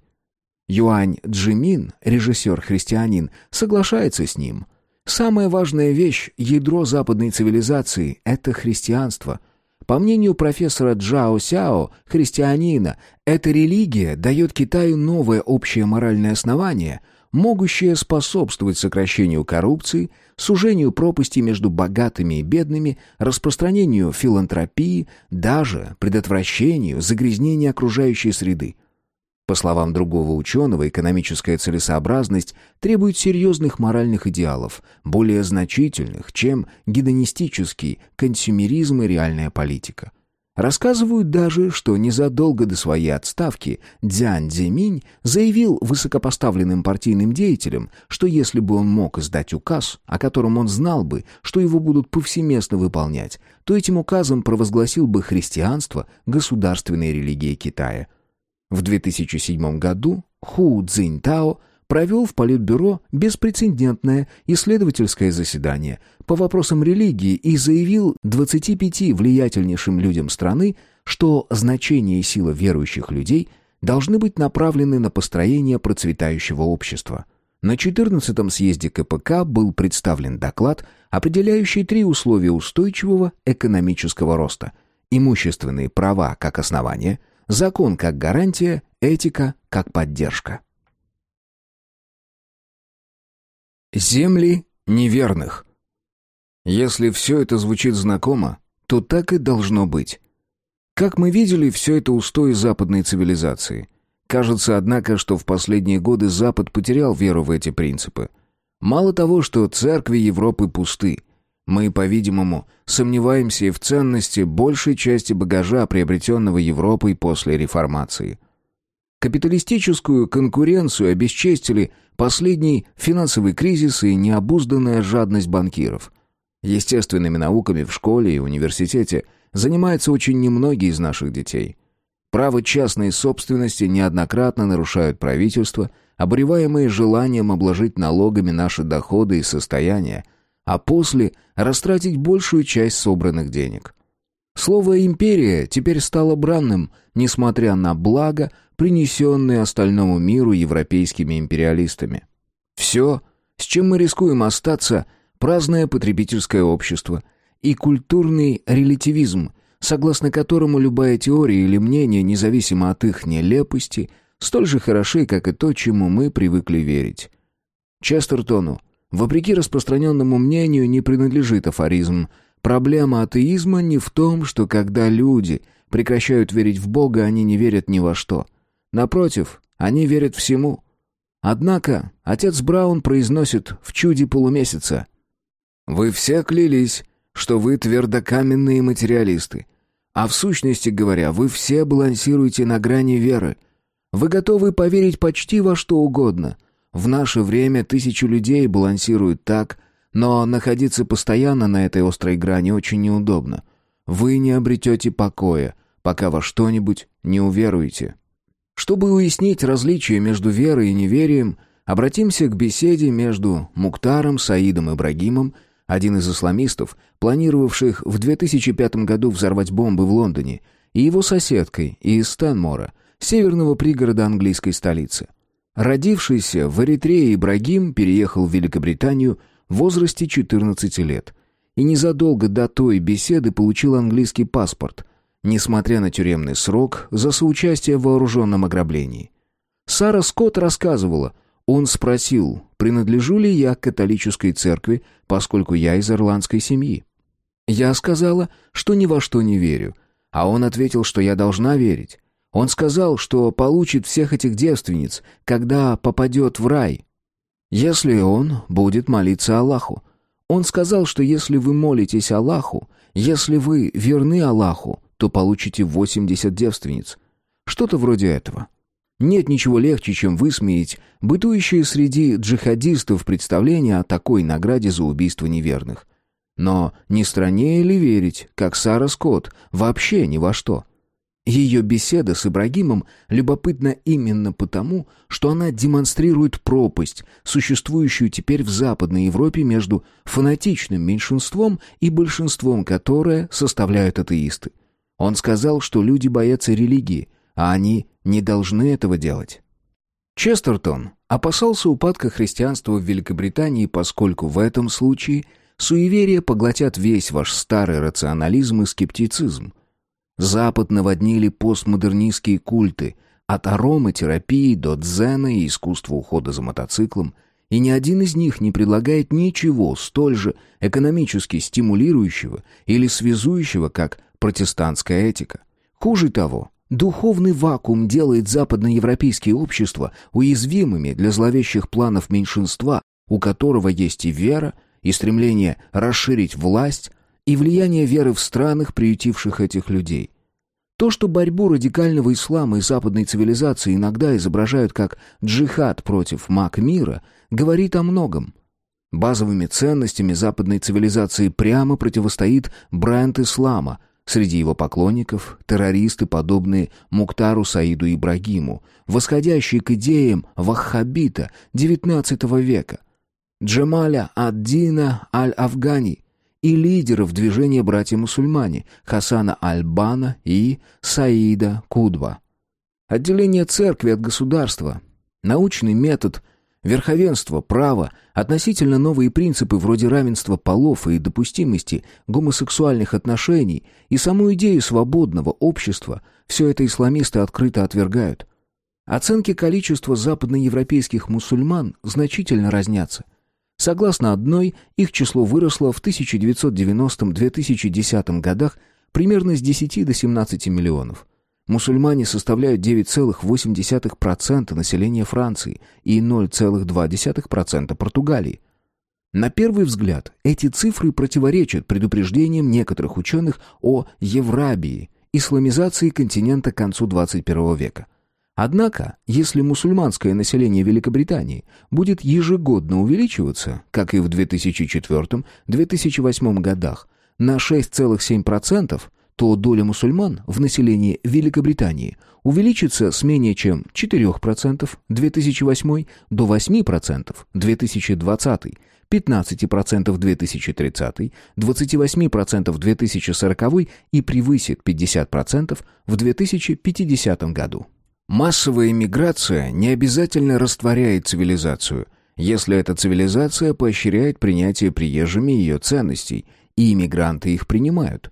Speaker 1: Юань Джимин, режиссер-христианин, соглашается с ним. Самая важная вещь, ядро западной цивилизации – это христианство – по мнению профессора Джао Сяо, христианина, эта религия дает Китаю новое общее моральное основание, могущее способствовать сокращению коррупции, сужению пропасти между богатыми и бедными, распространению филантропии, даже предотвращению загрязнения окружающей среды – по словам другого ученого, экономическая целесообразность требует серьезных моральных идеалов, более значительных, чем гедонистический консюмеризм и реальная политика. Рассказывают даже, что незадолго до своей отставки Дзян Цзиминь заявил высокопоставленным партийным деятелям, что если бы он мог издать указ, о котором он знал бы, что его будут повсеместно выполнять, то этим указом провозгласил бы христианство государственной религией Китая. В 2007 году Ху Цзиньтао провел в Политбюро беспрецедентное исследовательское заседание по вопросам религии и заявил 25 влиятельнейшим людям страны, что значение и сила верующих людей должны быть направлены на построение процветающего общества. На 14-м съезде КПК был представлен доклад, определяющий три условия устойчивого экономического роста – имущественные права как основание, закон как гарантия, этика как поддержка. Земли неверных. Если все это звучит знакомо, то так и должно быть. Как мы видели, все это устои западной цивилизации. Кажется, однако, что в последние годы Запад потерял веру в эти принципы. Мало того, что церкви Европы пусты, мы, по-видимому, сомневаемся и в ценности большей части багажа, приобретенного Европой после реформации – Капиталистическую конкуренцию обесчестили последний финансовый кризис и необузданная жадность банкиров. Естественными науками в школе и университете занимаются очень немногие из наших детей. Право частной собственности неоднократно нарушают правительство, обуреваемые желанием обложить налогами наши доходы и состояния, а после растратить большую часть собранных денег. Слово «империя» теперь стало бранным, несмотря на благо, принесенные остальному миру европейскими империалистами. Все, с чем мы рискуем остаться, праздное потребительское общество и культурный релятивизм, согласно которому любая теория или мнение, независимо от их нелепости, столь же хороши, как и то, чему мы привыкли верить. Честертону, вопреки распространенному мнению, не принадлежит афоризм «Проблема атеизма не в том, что когда люди прекращают верить в Бога, они не верят ни во что – Напротив, они верят всему. Однако отец Браун произносит в «Чуде полумесяца». «Вы все клялись, что вы твердокаменные материалисты. А в сущности говоря, вы все балансируете на грани веры. Вы готовы поверить почти во что угодно. В наше время тысячи людей балансируют так, но находиться постоянно на этой острой грани очень неудобно. Вы не обретете покоя, пока во что-нибудь не уверуете». Чтобы уяснить различия между верой и неверием, обратимся к беседе между Муктаром Саидом Ибрагимом, один из исламистов, планировавших в 2005 году взорвать бомбы в Лондоне, и его соседкой из Стэнмора, северного пригорода английской столицы. Родившийся в Эритрее Ибрагим переехал в Великобританию в возрасте 14 лет и незадолго до той беседы получил английский паспорт – несмотря на тюремный срок за соучастие в вооруженном ограблении. Сара Скотт рассказывала, он спросил, принадлежу ли я к католической церкви, поскольку я из ирландской семьи. Я сказала, что ни во что не верю, а он ответил, что я должна верить. Он сказал, что получит всех этих девственниц, когда попадет в рай, если он будет молиться Аллаху. Он сказал, что если вы молитесь Аллаху, если вы верны Аллаху, то получите 80 девственниц. Что-то вроде этого. Нет ничего легче, чем высмеять бытующие среди джихадистов представление о такой награде за убийство неверных. Но не страннее ли верить, как Сара Скотт, вообще ни во что? Ее беседа с Ибрагимом любопытна именно потому, что она демонстрирует пропасть, существующую теперь в Западной Европе между фанатичным меньшинством и большинством, которое составляют атеисты. Он сказал, что люди боятся религии, а они не должны этого делать. Честертон опасался упадка христианства в Великобритании, поскольку в этом случае суеверия поглотят весь ваш старый рационализм и скептицизм. Запад наводнили постмодернистские культы, от ароматерапии до дзена и искусства ухода за мотоциклом, и ни один из них не предлагает ничего столь же экономически стимулирующего или связующего, как протестантская этика. Хуже того, духовный вакуум делает западноевропейские общества уязвимыми для зловещих планов меньшинства, у которого есть и вера, и стремление расширить власть, и влияние веры в странах, приютивших этих людей. То, что борьбу радикального ислама и западной цивилизации иногда изображают как джихад против маг мира, говорит о многом. Базовыми ценностями западной цивилизации прямо противостоит бренд ислама. Среди его поклонников – террористы, подобные Муктару Саиду Ибрагиму, восходящие к идеям ваххабита XIX века, Джамаля ад-Дина аль-Афгани – и лидеров движения «Братья-мусульмане» Хасана Аль-Бана и Саида Кудба. Отделение церкви от государства, научный метод, верховенство, право, относительно новые принципы вроде равенства полов и допустимости гомосексуальных отношений и саму идею свободного общества – все это исламисты открыто отвергают. Оценки количества западноевропейских мусульман значительно разнятся – Согласно одной, их число выросло в 1990-2010 годах примерно с 10 до 17 миллионов. Мусульмане составляют 9,8% населения Франции и 0,2% Португалии. На первый взгляд, эти цифры противоречат предупреждениям некоторых ученых о Еврабии, исламизации континента к концу 21 века – Однако, если мусульманское население Великобритании будет ежегодно увеличиваться, как и в 2004-2008 годах, на 6,7%, то доля мусульман в населении Великобритании увеличится с менее чем 4% 2008 до 8% 2020, 15% 2030, 28% 2040 и превысит 50% в 2050 году. Массовая миграция не обязательно растворяет цивилизацию, если эта цивилизация поощряет принятие приезжими ее ценностей, и иммигранты их принимают.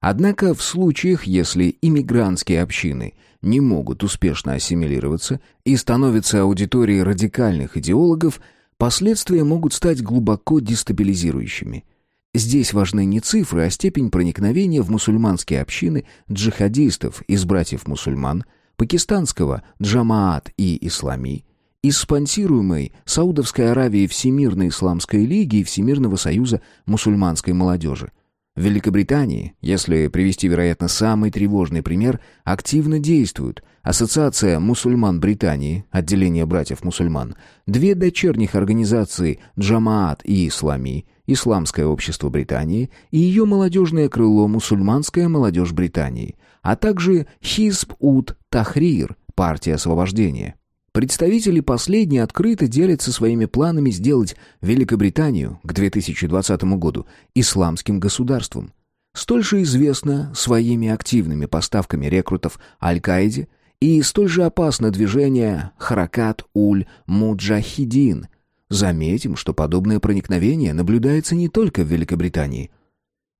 Speaker 1: Однако в случаях, если иммигрантские общины не могут успешно ассимилироваться и становятся аудиторией радикальных идеологов, последствия могут стать глубоко дестабилизирующими. Здесь важны не цифры, а степень проникновения в мусульманские общины джихадистов из братьев-мусульман – пакистанского «Джамаат» и «Ислами», из спонсируемой Саудовской Аравией Всемирной Исламской Лиги и Всемирного Союза мусульманской молодежи. В Великобритании, если привести, вероятно, самый тревожный пример, активно действуют Ассоциация мусульман Британии, отделение братьев-мусульман, две дочерних организации «Джамаат» и «Ислами», Исламское общество Британии и ее молодежное крыло «Мусульманская молодежь Британии», а также Хизб-Уд Тахрир, партия освобождения. Представители последней открыто делятся своими планами сделать Великобританию к 2020 году исламским государством. Столь же известно своими активными поставками рекрутов Аль-Каиде и столь же опасно движение Харакат-Уль-Муджахидин. Заметим, что подобное проникновение наблюдается не только в Великобритании.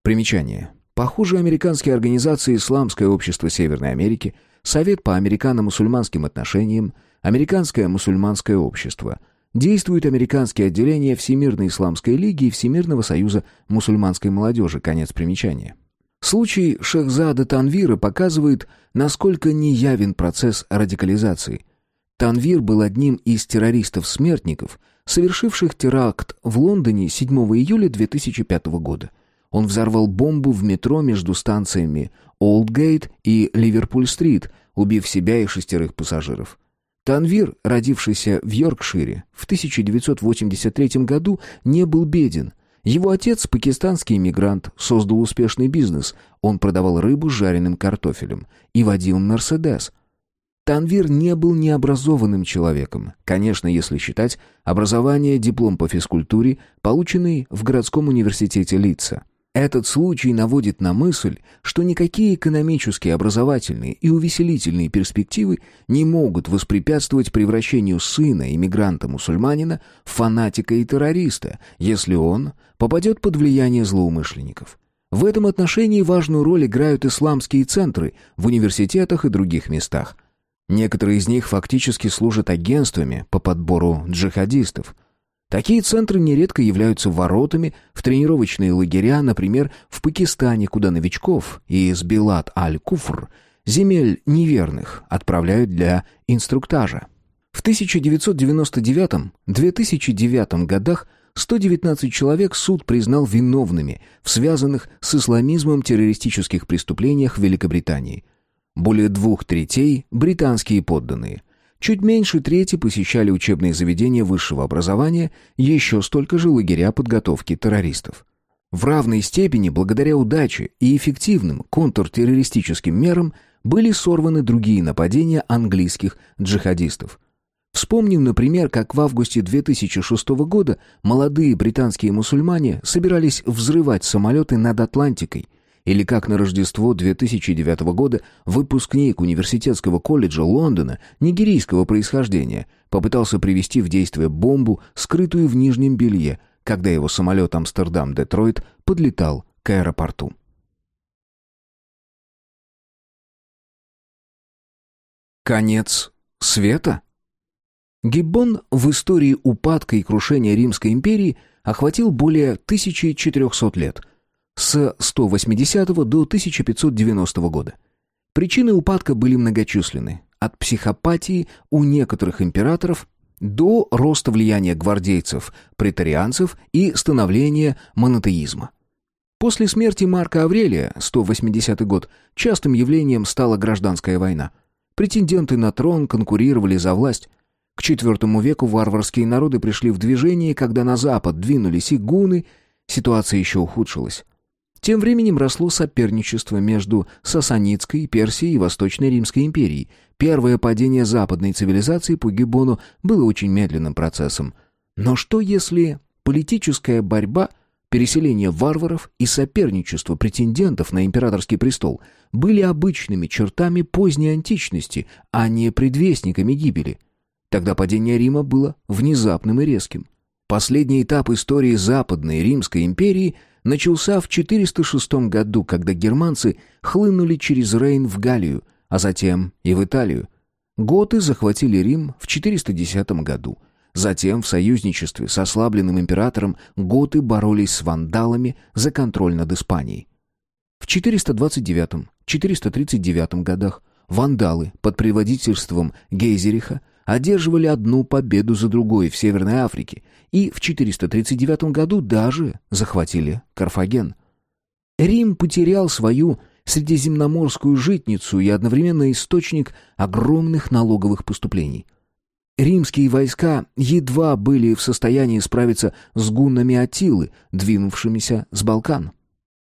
Speaker 1: Примечание. Похоже, американские организации Исламское общество Северной Америки, Совет по американо-мусульманским отношениям, Американское мусульманское общество. Действуют американские отделения Всемирной исламской лиги и Всемирного союза мусульманской молодежи. Конец примечания. Случай Шехзада Танвира показывает, насколько неявен процесс радикализации. Танвир был одним из террористов-смертников, совершивших теракт в Лондоне 7 июля 2005 года – он взорвал бомбу в метро между станциями Олдгейт и Ливерпуль-стрит, убив себя и шестерых пассажиров. Танвир, родившийся в Йоркшире в 1983 году, не был беден. Его отец, пакистанский иммигрант, создал успешный бизнес. Он продавал рыбу с жареным картофелем и водил «Мерседес». Танвир не был необразованным человеком, конечно, если считать образование, диплом по физкультуре, полученный в городском университете Литца. Этот случай наводит на мысль, что никакие экономические, образовательные и увеселительные перспективы не могут воспрепятствовать превращению сына иммигранта-мусульманина в фанатика и террориста, если он попадет под влияние злоумышленников. В этом отношении важную роль играют исламские центры в университетах и других местах. Некоторые из них фактически служат агентствами по подбору джихадистов – Такие центры нередко являются воротами в тренировочные лагеря, например, в Пакистане, куда новичков из Билат аль-Куфр, земель неверных, отправляют для инструктажа. В 1999-2009 годах 119 человек суд признал виновными в связанных с исламизмом террористических преступлениях в Великобритании. Более двух третей – британские подданные. Чуть меньше трети посещали учебные заведения высшего образования, еще столько же лагеря подготовки террористов. В равной степени, благодаря удаче и эффективным контртеррористическим мерам, были сорваны другие нападения английских джихадистов. Вспомним, например, как в августе 2006 года молодые британские мусульмане собирались взрывать самолеты над Атлантикой, или как на Рождество 2009 года выпускник университетского колледжа Лондона нигерийского происхождения попытался привести в действие бомбу, скрытую в нижнем белье, когда его самолет Амстердам-Детройт подлетал к аэропорту. Конец света? Гиббон в истории упадка и крушения Римской империи охватил более 1400 лет – с 180 до 1590 года. Причины упадка были многочисленны, от психопатии у некоторых императоров до роста влияния гвардейцев, претарианцев и становления монотеизма. После смерти Марка Аврелия, 180 год, частым явлением стала гражданская война. Претенденты на трон конкурировали за власть. К IV веку варварские народы пришли в движение, когда на запад двинулись и гуны, ситуация еще ухудшилась. Тем временем росло соперничество между Сасанидской, Персией и Восточной Римской империей. Первое падение западной цивилизации по Гиббону было очень медленным процессом. Но что если политическая борьба, переселение варваров и соперничество претендентов на императорский престол были обычными чертами поздней античности, а не предвестниками гибели? Тогда падение Рима было внезапным и резким. Последний этап истории Западной Римской империи – начался в 406 году, когда германцы хлынули через Рейн в Галлию, а затем и в Италию. Готы захватили Рим в 410 году. Затем в союзничестве с ослабленным императором готы боролись с вандалами за контроль над Испанией. В 429-439 годах вандалы под предводительством Гейзериха одерживали одну победу за другой в Северной Африке и в 439 году даже захватили Карфаген. Рим потерял свою средиземноморскую житницу и одновременно источник огромных налоговых поступлений. Римские войска едва были в состоянии справиться с гуннами Атилы, двинувшимися с Балкан.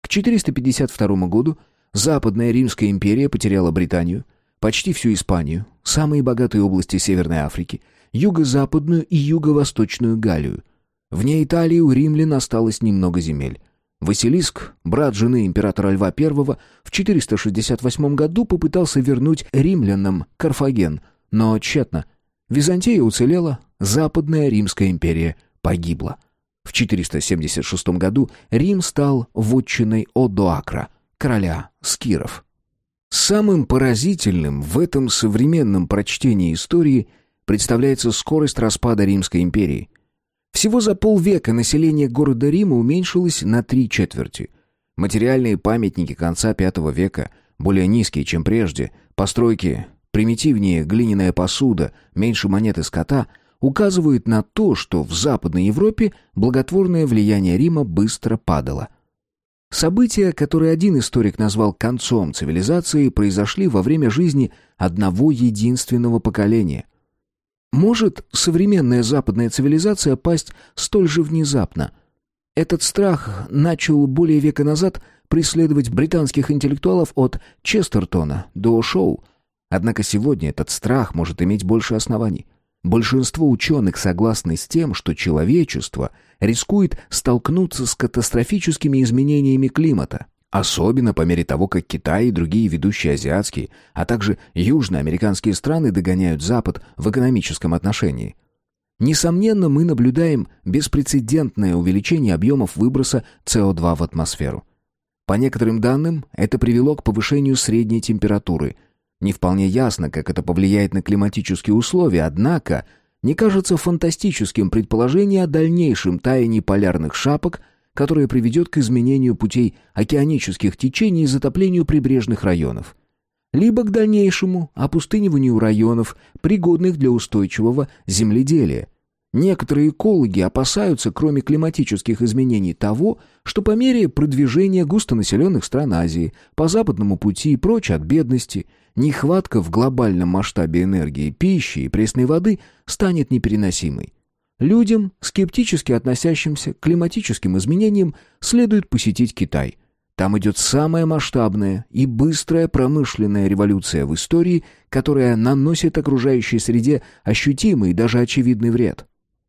Speaker 1: К 452 году Западная Римская империя потеряла Британию, почти всю Испанию, самые богатые области Северной Африки, юго-западную и юго-восточную Галлию. Вне Италии у римлян осталось немного земель. Василиск, брат жены императора Льва I, в 468 году попытался вернуть римлянам Карфаген, но тщетно. Византия уцелела, Западная Римская империя погибла. В 476 году Рим стал вотчиной Одоакра, короля скиров. Самым поразительным в этом современном прочтении истории представляется скорость распада Римской империи. Всего за полвека население города Рима уменьшилось на три четверти. Материальные памятники конца V века, более низкие, чем прежде, постройки, примитивнее глиняная посуда, меньше монеты скота, указывают на то, что в Западной Европе благотворное влияние Рима быстро падало – События, которые один историк назвал концом цивилизации, произошли во время жизни одного единственного поколения. Может современная западная цивилизация пасть столь же внезапно? Этот страх начал более века назад преследовать британских интеллектуалов от Честертона до Шоу. Однако сегодня этот страх может иметь больше оснований. Большинство ученых согласны с тем, что человечество рискует столкнуться с катастрофическими изменениями климата, особенно по мере того, как Китай и другие ведущие азиатские, а также южноамериканские страны догоняют Запад в экономическом отношении. Несомненно, мы наблюдаем беспрецедентное увеличение объемов выброса СО2 в атмосферу. По некоторым данным, это привело к повышению средней температуры – не вполне ясно, как это повлияет на климатические условия, однако не кажется фантастическим предположение о дальнейшем таянии полярных шапок, которое приведет к изменению путей океанических течений и затоплению прибрежных районов. Либо к дальнейшему опустыниванию районов, пригодных для устойчивого земледелия. Некоторые экологи опасаются, кроме климатических изменений, того, что по мере продвижения густонаселенных стран Азии по западному пути и прочь от бедности, нехватка в глобальном масштабе энергии, пищи и пресной воды станет непереносимой. Людям, скептически относящимся к климатическим изменениям, следует посетить Китай. Там идет самая масштабная и быстрая промышленная революция в истории, которая наносит окружающей среде ощутимый и даже очевидный вред.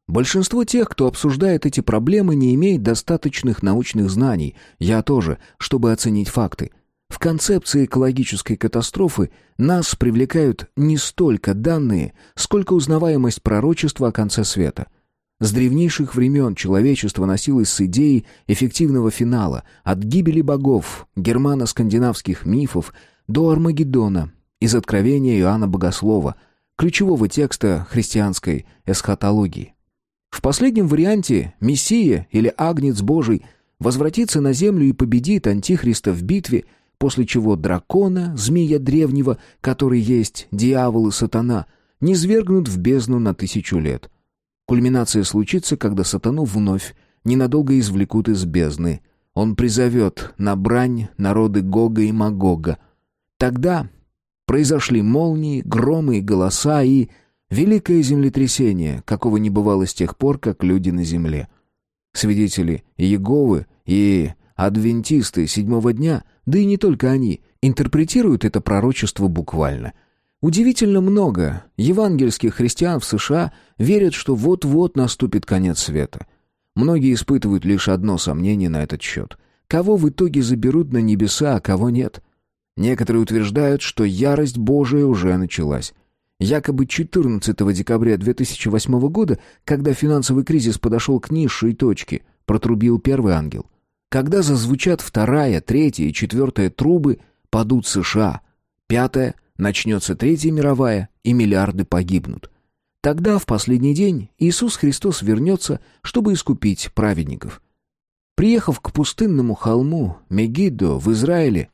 Speaker 1: Большинство тех, кто обсуждает эти проблемы, не имеет достаточных научных знаний, я тоже, чтобы оценить факты. В концепции экологической катастрофы нас привлекают не столько данные, сколько узнаваемость пророчества о конце света. С древнейших времен человечество носилось с идеей эффективного финала, от гибели богов, германо-скандинавских мифов до Армагеддона, из откровения Иоанна Богослова, ключевого текста христианской эсхатологии. В последнем варианте Мессия или Агнец Божий возвратится на землю и победит Антихриста в битве, после чего дракона, змея древнего, который есть дьявол и сатана, не свергнут в бездну на тысячу лет. Кульминация случится, когда сатану вновь ненадолго извлекут из бездны. Он призовет на брань народы Гога и Магога. Тогда произошли молнии, громы и голоса, и Великое землетрясение, какого не бывало с тех пор, как люди на земле. Свидетели Иеговы и адвентисты седьмого дня, да и не только они, интерпретируют это пророчество буквально. Удивительно много евангельских христиан в США верят, что вот-вот наступит конец света. Многие испытывают лишь одно сомнение на этот счет. Кого в итоге заберут на небеса, а кого нет? Некоторые утверждают, что ярость Божия уже началась. Якобы 14 декабря 2008 года, когда финансовый кризис подошел к низшей точке, протрубил первый ангел. Когда зазвучат вторая, третья и четвертая трубы, падут США. Пятая, начнется Третья мировая, и миллиарды погибнут. Тогда, в последний день, Иисус Христос вернется, чтобы искупить праведников. Приехав к пустынному холму Мегиддо в Израиле,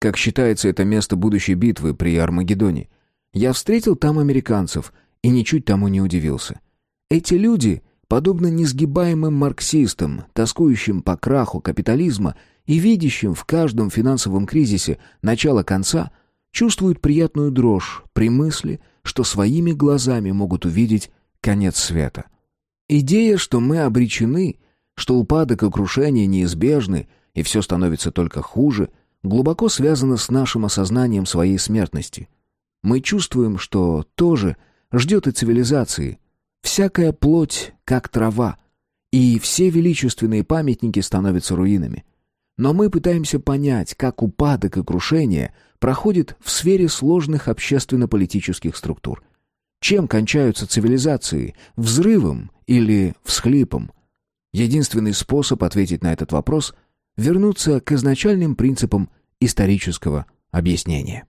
Speaker 1: как считается это место будущей битвы при Армагеддоне, я встретил там американцев и ничуть тому не удивился. Эти люди, подобно несгибаемым марксистам, тоскующим по краху капитализма и видящим в каждом финансовом кризисе начало конца, чувствуют приятную дрожь при мысли, что своими глазами могут увидеть конец света. Идея, что мы обречены, что упадок и крушение неизбежны, и все становится только хуже, глубоко связана с нашим осознанием своей смертности – мы чувствуем, что тоже ждет и цивилизации. Всякая плоть, как трава, и все величественные памятники становятся руинами. Но мы пытаемся понять, как упадок и крушение проходит в сфере сложных общественно-политических структур. Чем кончаются цивилизации? Взрывом или всхлипом? Единственный способ ответить на этот вопрос — вернуться к изначальным принципам исторического объяснения.